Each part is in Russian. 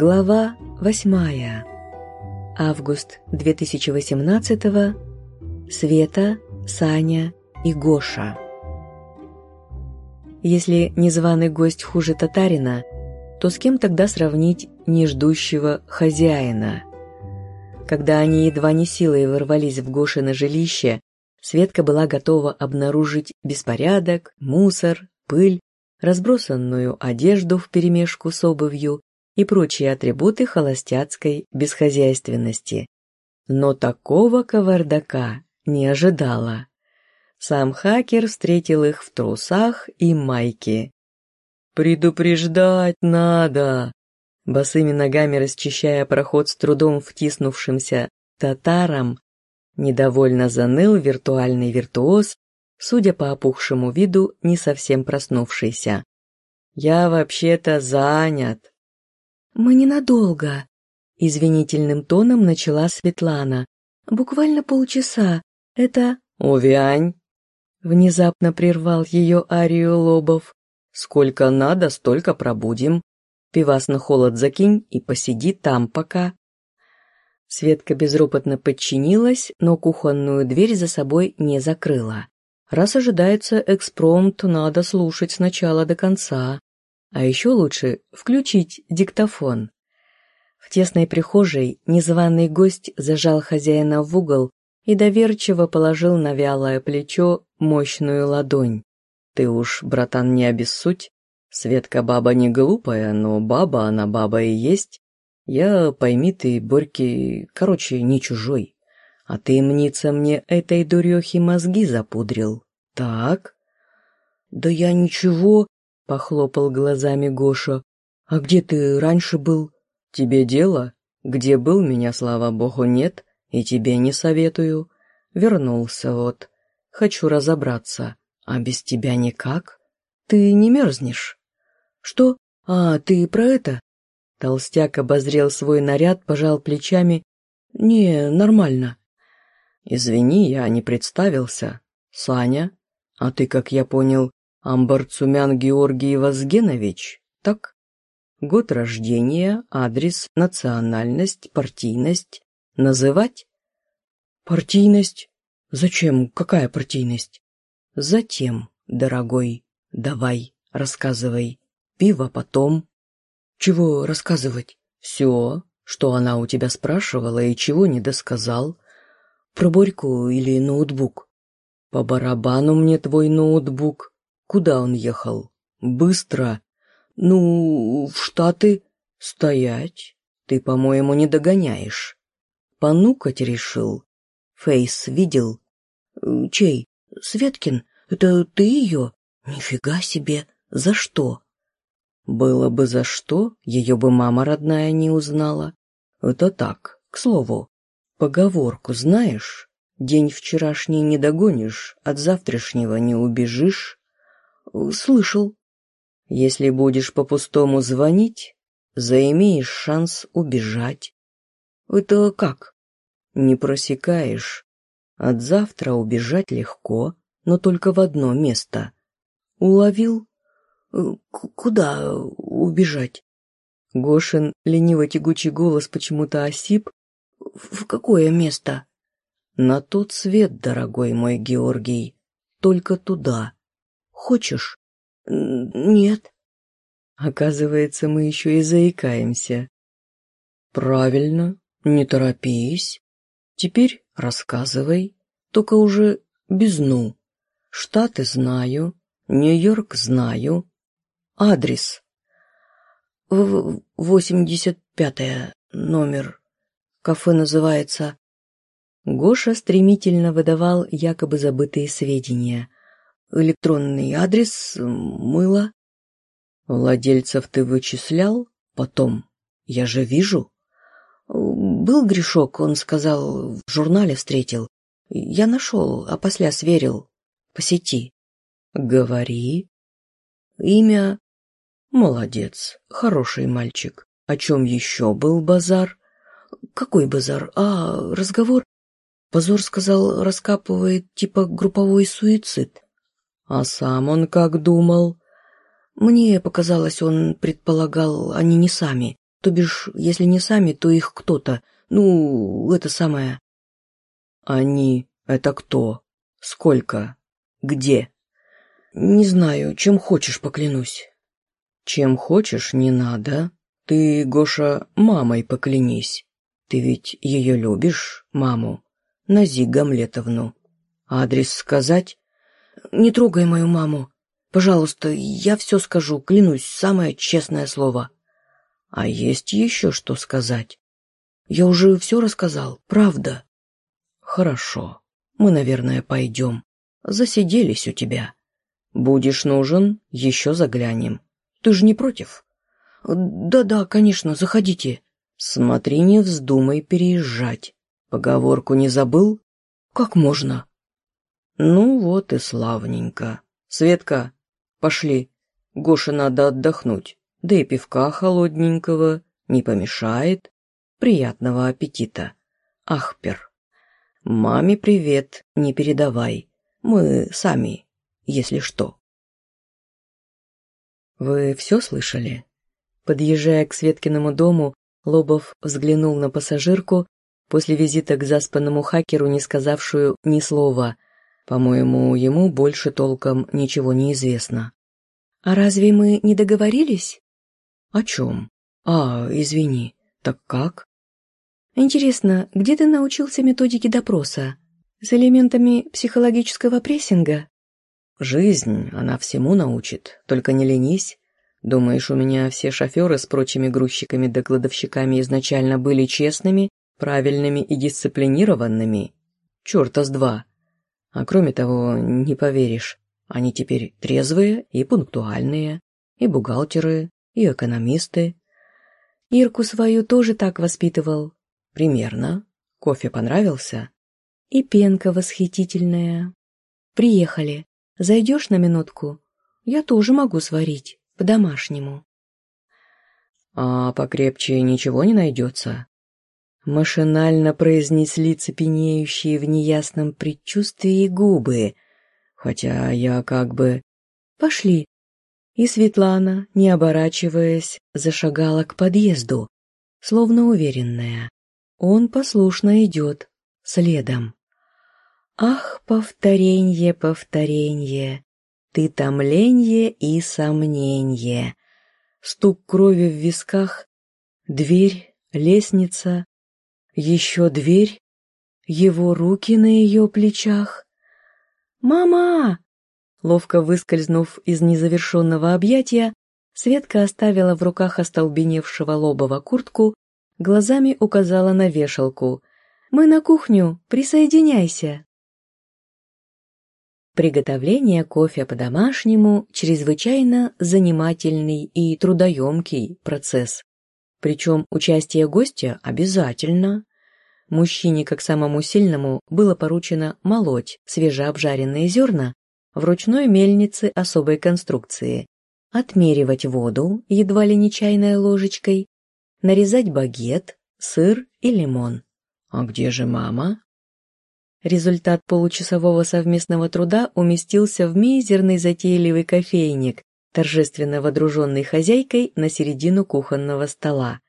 Глава восьмая. Август 2018 Света, Саня и Гоша. Если незваный гость хуже татарина, то с кем тогда сравнить неждущего хозяина? Когда они едва не силой ворвались в Гошино жилище, Светка была готова обнаружить беспорядок, мусор, пыль, разбросанную одежду вперемешку с обувью и прочие атрибуты холостяцкой бесхозяйственности. Но такого кавардака не ожидала. Сам хакер встретил их в трусах и майке. «Предупреждать надо!» Босыми ногами расчищая проход с трудом втиснувшимся татарам, недовольно заныл виртуальный виртуоз, судя по опухшему виду, не совсем проснувшийся. «Я вообще-то занят». «Мы ненадолго», — извинительным тоном начала Светлана. «Буквально полчаса. Это...» «Увянь!» — внезапно прервал ее арию Лобов. «Сколько надо, столько пробудем. Пивас на холод закинь и посиди там пока». Светка безропотно подчинилась, но кухонную дверь за собой не закрыла. Раз ожидается экспромт, надо слушать сначала до конца. А еще лучше включить диктофон. В тесной прихожей незваный гость зажал хозяина в угол и доверчиво положил на вялое плечо мощную ладонь. «Ты уж, братан, не обессудь. Светка баба не глупая, но баба она баба и есть. Я, пойми ты, Борьки, короче, не чужой. А ты, мнится мне, этой дурехи мозги запудрил. Так? Да я ничего, похлопал глазами Гоша. А где ты раньше был? Тебе дело? Где был, меня, слава богу, нет, и тебе не советую. Вернулся вот. Хочу разобраться. А без тебя никак? Ты не мерзнешь? Что? А, ты про это? Толстяк обозрел свой наряд, пожал плечами. Не, нормально. «Извини, я не представился. Саня? А ты, как я понял, Амбарцумян Георгий Вазгенович, так? Год рождения, адрес, национальность, партийность. Называть?» «Партийность? Зачем? Какая партийность?» «Затем, дорогой, давай, рассказывай. Пиво потом». «Чего рассказывать?» «Все, что она у тебя спрашивала и чего не досказал. Про Борьку или ноутбук? По барабану мне твой ноутбук. Куда он ехал? Быстро. Ну, в Штаты. Стоять. Ты, по-моему, не догоняешь. Понукать решил. Фейс видел? Чей? Светкин? Это ты ее? Нифига себе. За что? Было бы за что, ее бы мама родная не узнала. Это так, к слову. Поговорку знаешь? День вчерашний не догонишь, от завтрашнего не убежишь. Слышал. Если будешь по-пустому звонить, заимеешь шанс убежать. Это как? Не просекаешь. От завтра убежать легко, но только в одно место. Уловил? Куда убежать? Гошин лениво-тягучий голос почему-то осип, в какое место? На тот свет, дорогой мой Георгий. Только туда. Хочешь? Нет. Оказывается, мы еще и заикаемся. Правильно, не торопись. Теперь рассказывай, только уже без «ну». Штаты знаю, Нью-Йорк знаю. Адрес. Восемьдесят пятое номер. Кафе называется...» Гоша стремительно выдавал якобы забытые сведения. «Электронный адрес, мыло...» «Владельцев ты вычислял? Потом? Я же вижу». «Был грешок, он сказал, в журнале встретил. Я нашел, а после сверил. По сети». «Говори». «Имя...» «Молодец, хороший мальчик. О чем еще был базар?» Какой базар? А, разговор? Позор сказал, раскапывает типа групповой суицид. А сам он как думал? Мне показалось, он предполагал, они не сами. То бишь, если не сами, то их кто-то. Ну, это самое. Они — это кто? Сколько? Где? Не знаю, чем хочешь, поклянусь. Чем хочешь, не надо. Ты, Гоша, мамой поклянись. Ты ведь ее любишь, маму? Нази Гамлетовну. Адрес сказать? Не трогай мою маму. Пожалуйста, я все скажу, клянусь, самое честное слово. А есть еще что сказать? Я уже все рассказал, правда. Хорошо. Мы, наверное, пойдем. Засиделись у тебя. Будешь нужен, еще заглянем. Ты же не против? Да-да, конечно, заходите. Смотри, не вздумай переезжать. Поговорку не забыл? Как можно? Ну вот и славненько. Светка, пошли. Гоше надо отдохнуть. Да и пивка холодненького не помешает. Приятного аппетита. Ахпер. Маме привет не передавай. Мы сами, если что. Вы все слышали? Подъезжая к Светкиному дому, Лобов взглянул на пассажирку, после визита к заспанному хакеру, не сказавшую ни слова. По-моему, ему больше толком ничего не известно. «А разве мы не договорились?» «О чем? А, извини. Так как?» «Интересно, где ты научился методике допроса? С элементами психологического прессинга?» «Жизнь, она всему научит, только не ленись. Думаешь, у меня все шоферы с прочими грузчиками да кладовщиками изначально были честными, правильными и дисциплинированными? Черта с два. А кроме того, не поверишь, они теперь трезвые и пунктуальные, и бухгалтеры, и экономисты. Ирку свою тоже так воспитывал. Примерно. Кофе понравился? И пенка восхитительная. Приехали. Зайдешь на минутку? Я тоже могу сварить. По-домашнему. А покрепче ничего не найдется? Машинально произнесли цепенеющие в неясном предчувствии губы, хотя я как бы... Пошли. И Светлана, не оборачиваясь, зашагала к подъезду, словно уверенная. Он послушно идет, следом. Ах, повторенье, повторенье, ты томленье и сомненье. Стук крови в висках, дверь, лестница, еще дверь, его руки на ее плечах. «Мама!» Ловко выскользнув из незавершенного объятия, Светка оставила в руках остолбеневшего лобова куртку, глазами указала на вешалку. «Мы на кухню, присоединяйся!» Приготовление кофе по-домашнему – чрезвычайно занимательный и трудоемкий процесс. Причем участие гостя обязательно. Мужчине, как самому сильному, было поручено молоть свежеобжаренные зерна в ручной мельнице особой конструкции, отмеривать воду, едва ли не чайной ложечкой, нарезать багет, сыр и лимон. «А где же мама?» Результат получасового совместного труда уместился в мизерный затейливый кофейник, торжественно водруженный хозяйкой на середину кухонного стола.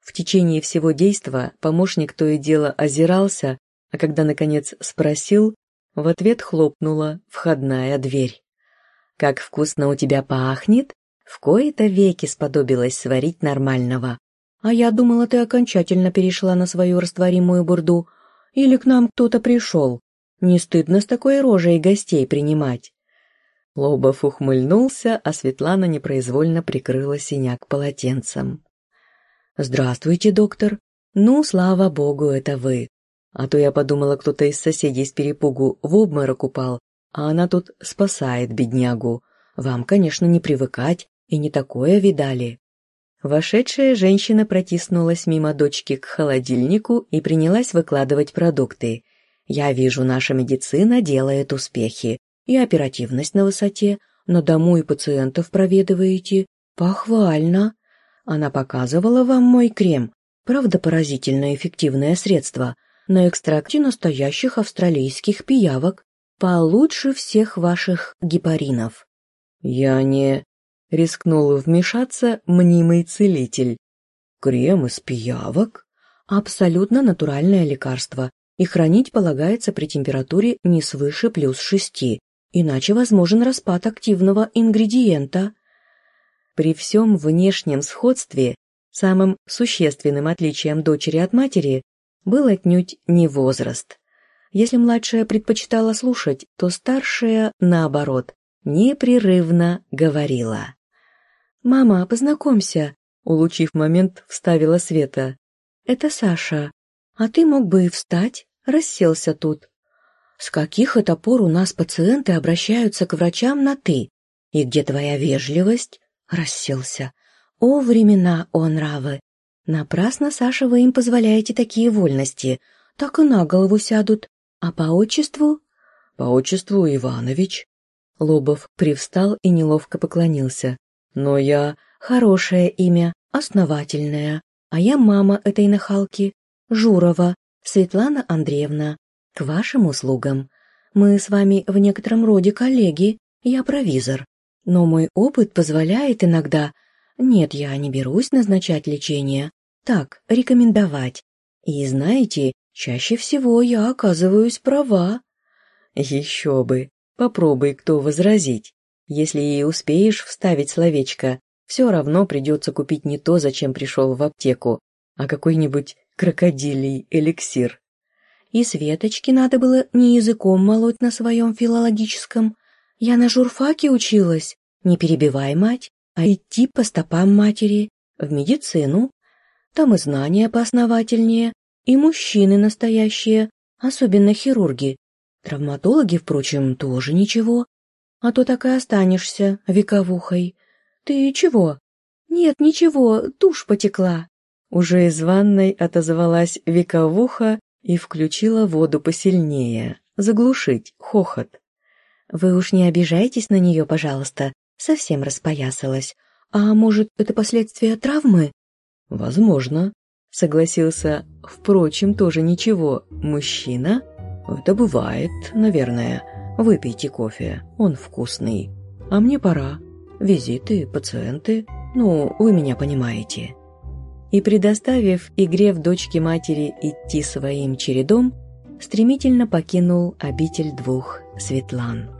В течение всего действа помощник то и дело озирался, а когда, наконец, спросил, в ответ хлопнула входная дверь. «Как вкусно у тебя пахнет!» В кои-то веки сподобилась сварить нормального. А я думала, ты окончательно перешла на свою растворимую бурду — или к нам кто-то пришел? Не стыдно с такой рожей гостей принимать?» Лобов ухмыльнулся, а Светлана непроизвольно прикрыла синяк полотенцем. «Здравствуйте, доктор. Ну, слава богу, это вы. А то я подумала, кто-то из соседей с перепугу в обморок упал, а она тут спасает беднягу. Вам, конечно, не привыкать, и не такое видали». Вошедшая женщина протиснулась мимо дочки к холодильнику и принялась выкладывать продукты. «Я вижу, наша медицина делает успехи. И оперативность на высоте. На дому и пациентов проведываете. Похвально. Она показывала вам мой крем. Правда, поразительно эффективное средство. На экстракте настоящих австралийских пиявок. Получше всех ваших гепаринов». «Я не...» рискнул вмешаться мнимый целитель. Крем из пиявок? Абсолютно натуральное лекарство, и хранить полагается при температуре не свыше плюс шести, иначе возможен распад активного ингредиента. При всем внешнем сходстве самым существенным отличием дочери от матери был отнюдь не возраст. Если младшая предпочитала слушать, то старшая, наоборот, непрерывно говорила. «Мама, познакомься», — улучив момент, вставила Света. «Это Саша. А ты мог бы и встать, расселся тут. С каких это пор у нас пациенты обращаются к врачам на «ты»? И где твоя вежливость?» Расселся. «О, времена, о, нравы! Напрасно, Саша, вы им позволяете такие вольности. Так и на голову сядут. А по отчеству?» «По отчеству Иванович». Лобов привстал и неловко поклонился. «Но я...» «Хорошее имя, основательное. А я мама этой нахалки. Журова, Светлана Андреевна. К вашим услугам. Мы с вами в некотором роде коллеги, я провизор. Но мой опыт позволяет иногда... Нет, я не берусь назначать лечение. Так, рекомендовать. И знаете, чаще всего я оказываюсь права. Еще бы. Попробуй кто возразить. Если и успеешь вставить словечко, все равно придется купить не то, зачем пришел в аптеку, а какой-нибудь крокодилий эликсир. И Светочке надо было не языком молоть на своем филологическом. Я на журфаке училась. Не перебивай, мать, а идти по стопам матери, в медицину. Там и знания поосновательнее, и мужчины настоящие, особенно хирурги. Травматологи, впрочем, тоже ничего. А то так и останешься вековухой. Ты чего? Нет, ничего, тушь потекла. Уже из ванной отозвалась вековуха и включила воду посильнее, заглушить хохот. «Вы уж не обижайтесь на нее, пожалуйста, совсем распоясалась. А может, это последствия травмы?» «Возможно», — согласился, впрочем, тоже ничего, мужчина. «Это бывает, наверное. Выпейте кофе, он вкусный. А мне пора. Визиты, пациенты, ну, вы меня понимаете». И, предоставив игре в дочки матери идти своим чередом, стремительно покинул обитель двух Светлан.